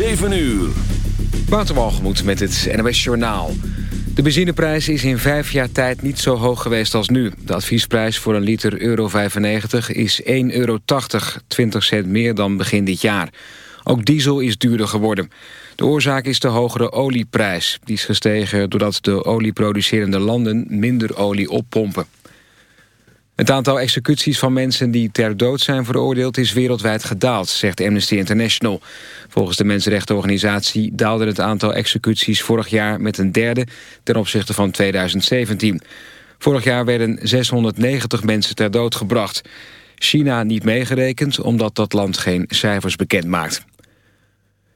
7 uur. Waterwalgemoed met het NOS Journaal. De benzineprijs is in vijf jaar tijd niet zo hoog geweest als nu. De adviesprijs voor een liter euro 95 is 1,80 euro, 20 cent meer dan begin dit jaar. Ook diesel is duurder geworden. De oorzaak is de hogere olieprijs. Die is gestegen doordat de olieproducerende landen minder olie oppompen. Het aantal executies van mensen die ter dood zijn veroordeeld... is wereldwijd gedaald, zegt Amnesty International. Volgens de mensenrechtenorganisatie daalde het aantal executies... vorig jaar met een derde ten opzichte van 2017. Vorig jaar werden 690 mensen ter dood gebracht. China niet meegerekend, omdat dat land geen cijfers bekend maakt.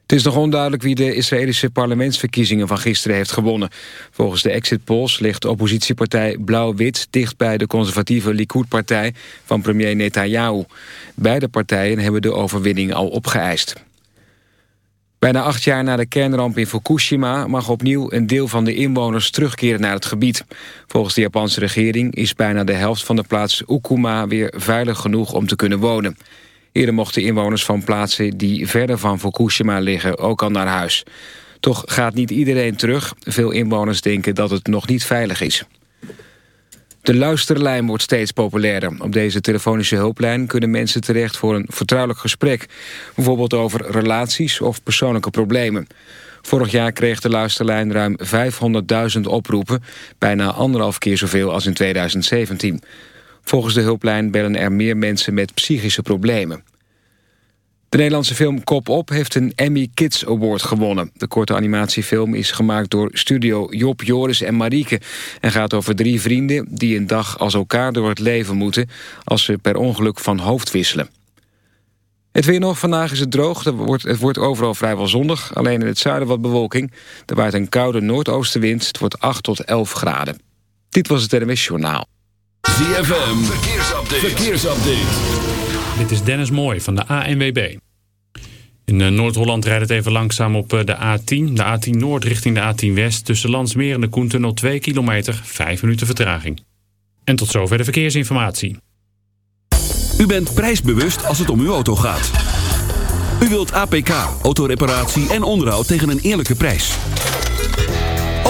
Het is nog onduidelijk wie de Israëlische parlementsverkiezingen van gisteren heeft gewonnen. Volgens de exit polls ligt oppositiepartij Blauw-Wit dicht bij de conservatieve Likud-partij van premier Netanyahu. Beide partijen hebben de overwinning al opgeëist. Bijna acht jaar na de kernramp in Fukushima mag opnieuw een deel van de inwoners terugkeren naar het gebied. Volgens de Japanse regering is bijna de helft van de plaats Ukuma weer veilig genoeg om te kunnen wonen. Eerder mochten inwoners van plaatsen die verder van Fukushima liggen ook al naar huis. Toch gaat niet iedereen terug. Veel inwoners denken dat het nog niet veilig is. De luisterlijn wordt steeds populairder. Op deze telefonische hulplijn kunnen mensen terecht voor een vertrouwelijk gesprek. Bijvoorbeeld over relaties of persoonlijke problemen. Vorig jaar kreeg de luisterlijn ruim 500.000 oproepen. Bijna anderhalf keer zoveel als in 2017. Volgens de hulplijn bellen er meer mensen met psychische problemen. De Nederlandse film Kop Op heeft een Emmy Kids Award gewonnen. De korte animatiefilm is gemaakt door studio Job, Joris en Marieke... en gaat over drie vrienden die een dag als elkaar door het leven moeten... als ze per ongeluk van hoofd wisselen. Het weer nog. Vandaag is het droog. Het wordt, overal vrijwel zonnig. Alleen in het zuiden wat bewolking. Er waait een koude noordoostenwind. Het wordt 8 tot 11 graden. Dit was het NMS Journaal. ZFM, verkeersupdate. verkeersupdate. Dit is Dennis Mooij van de ANWB. In eh, Noord-Holland rijdt het even langzaam op eh, de A10. De A10 Noord richting de A10 West. Tussen Landsmeer en de Koentunnel 2 kilometer. 5 minuten vertraging. En tot zover de verkeersinformatie. U bent prijsbewust als het om uw auto gaat. U wilt APK, autoreparatie en onderhoud tegen een eerlijke prijs.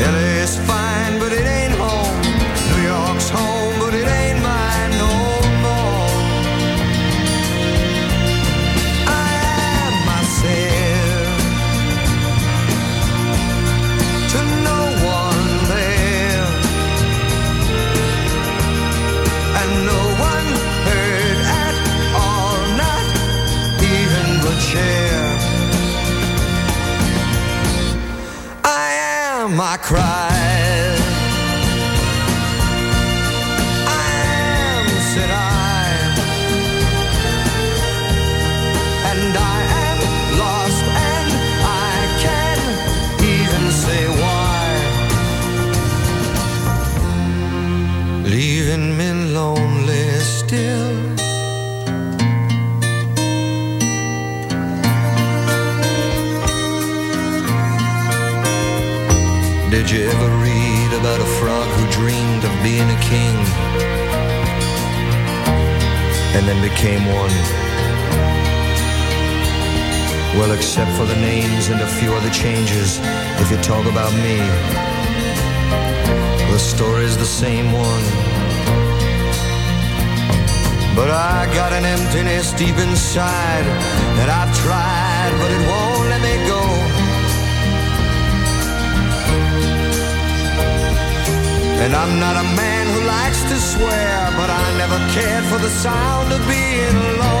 LA is fine, but it ain't. got an emptiness deep inside that I've tried, but it won't let me go. And I'm not a man who likes to swear, but I never cared for the sound of being alone.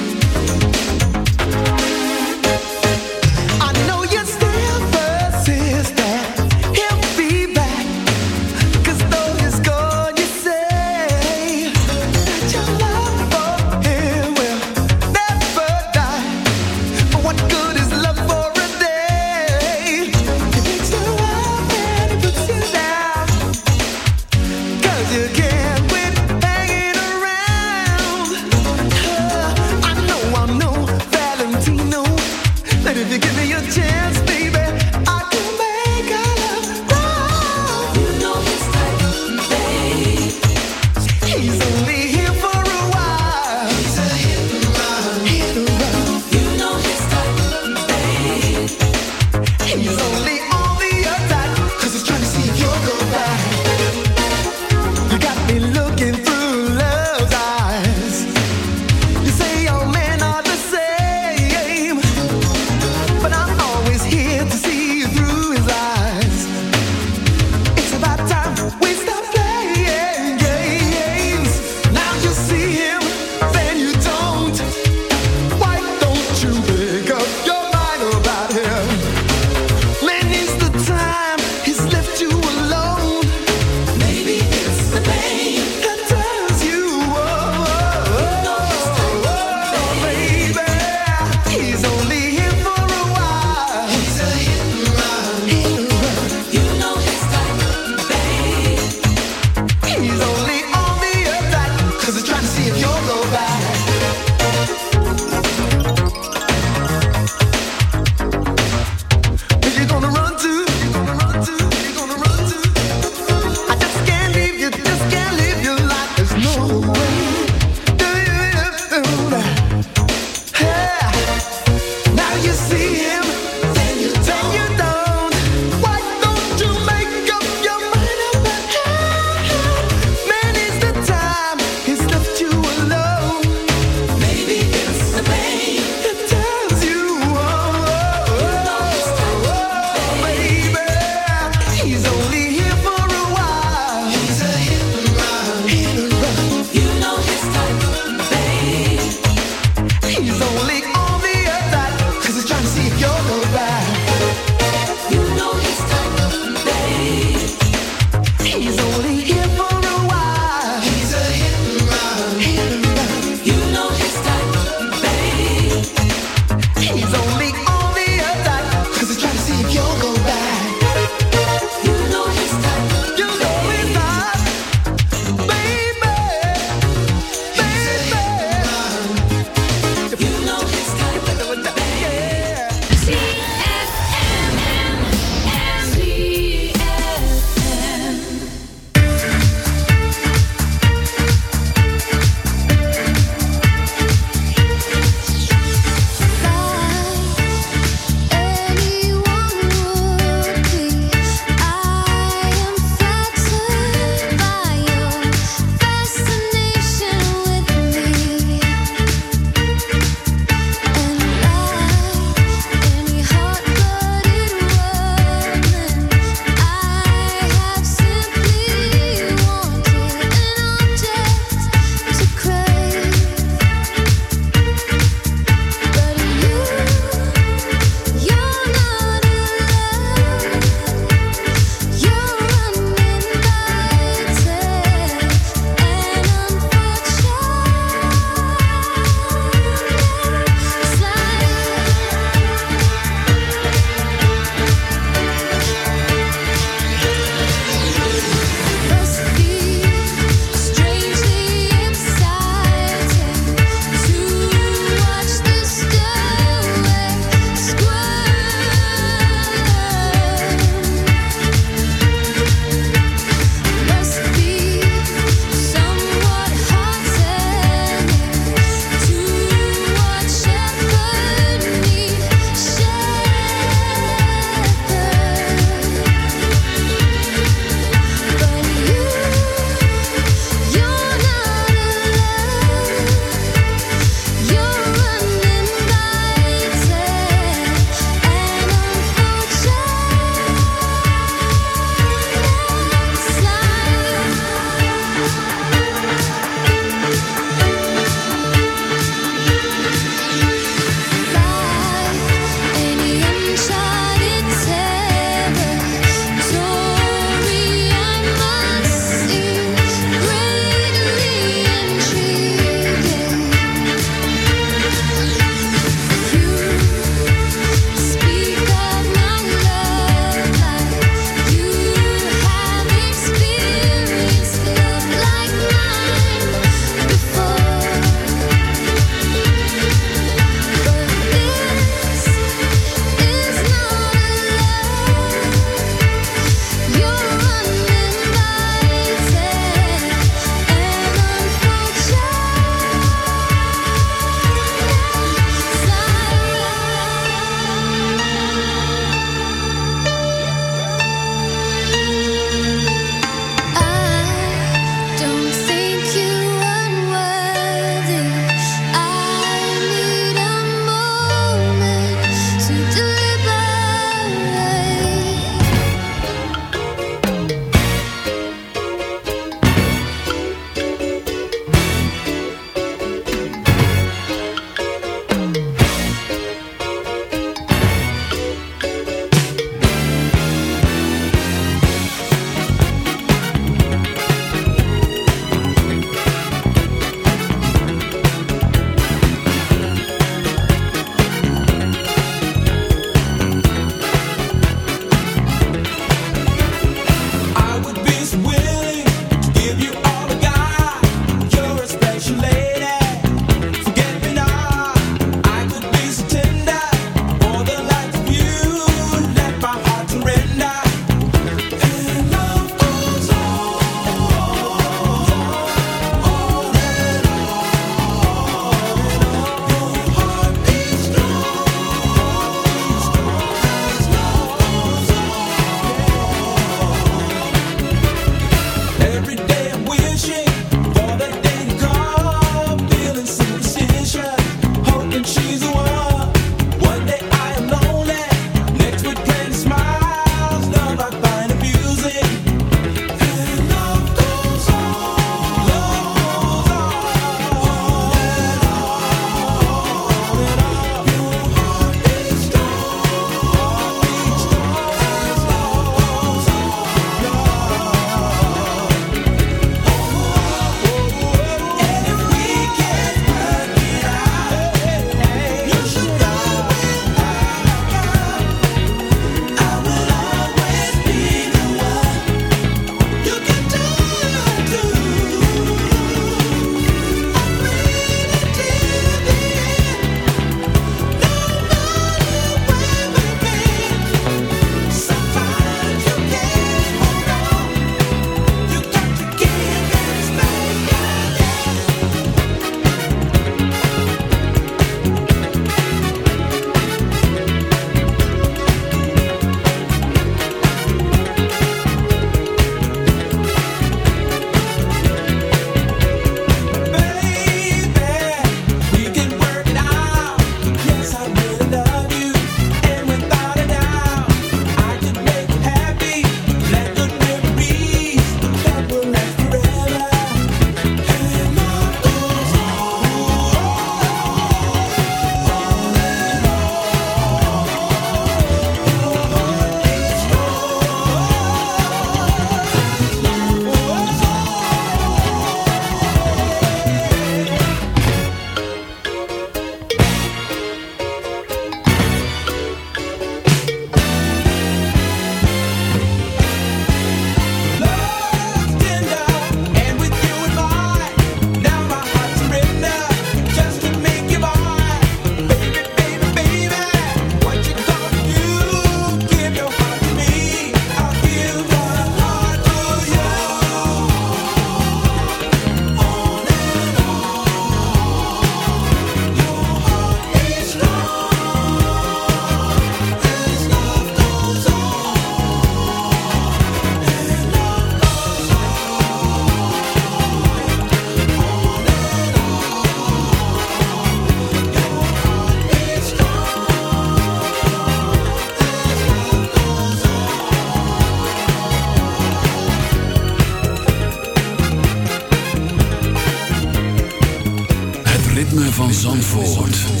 Zandvoort.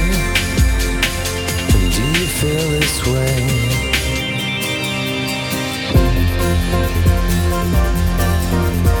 do you feel this way? Love